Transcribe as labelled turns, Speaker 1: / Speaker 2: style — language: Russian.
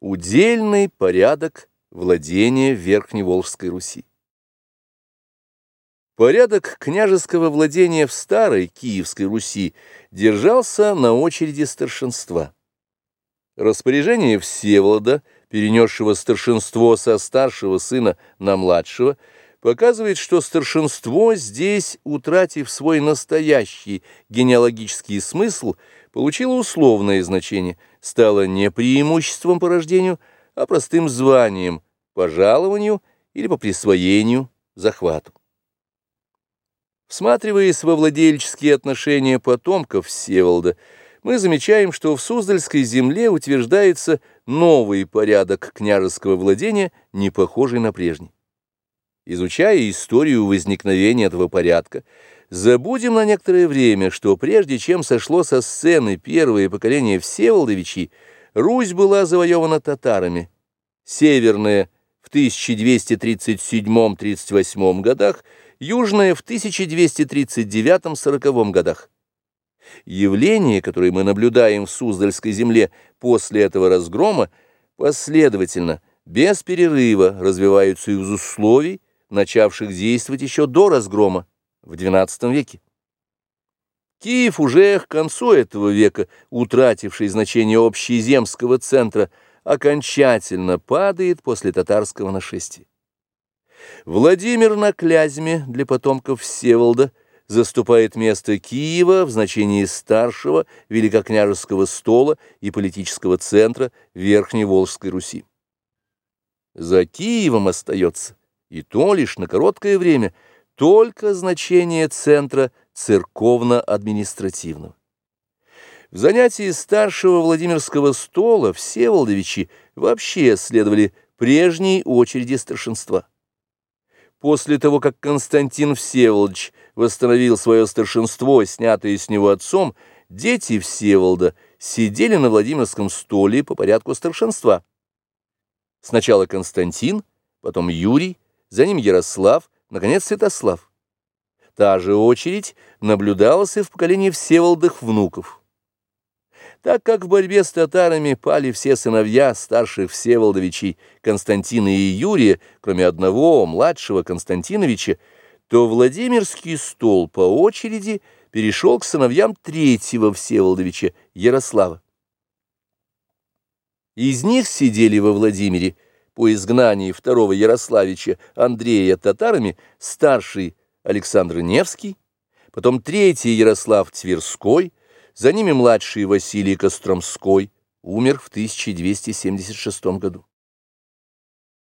Speaker 1: Удельный порядок владения Верхневолжской Руси. Порядок княжеского владения в старой Киевской Руси держался на очереди старшинства. Распоряжение Всеволода, перенесшего старшинство со старшего сына на младшего, показывает, что старшинство здесь, утратив свой настоящий генеалогический смысл, получило условное значение, стало не преимуществом по рождению, а простым званием, по жалованию или по присвоению, захвату. Всматриваясь во владельческие отношения потомков Всеволода, мы замечаем, что в Суздальской земле утверждается новый порядок княжеского владения, не похожий на прежний. Изучая историю возникновения этого порядка, забудем на некоторое время, что прежде чем сошло со сцены первое поколение Всеволодовичей, Русь была завоевана татарами. Северная в 1237-38 годах, южная в 1239-40 годах. Явления, которые мы наблюдаем в Суздальской земле после этого разгрома, последовательно, без перерыва развиваются из условий, начавших действовать еще до разгрома в XII веке. Киев уже к концу этого века, утративший значение общеземского центра, окончательно падает после татарского нашествия. Владимир на Клязьме для потомков Всеволода заступает место Киева в значении старшего великокняжеского стола и политического центра Верхней Волжской Руси. За Киевом остается и то лишь на короткое время, только значение центра церковно-административного. В занятии старшего Владимирского стола Всеволодовичи вообще следовали прежней очереди старшинства. После того, как Константин Всеволодович восстановил свое старшинство, снятое с него отцом, дети Всеволода сидели на Владимирском столе по порядку старшинства. Сначала Константин, потом Юрий, за ним Ярослав, наконец Святослав. Та же очередь наблюдалась и в поколении Всеволодых внуков. Так как в борьбе с татарами пали все сыновья старших Всеволодовичей Константина и Юрия, кроме одного, младшего Константиновича, то Владимирский стол по очереди перешел к сыновьям третьего Всеволодовича Ярослава. Из них сидели во Владимире по изгнании второго Ярославича Андрея татарами старший Александр Невский, потом третий Ярослав Тверской, за ними младший Василий Костромской, умер в 1276 году.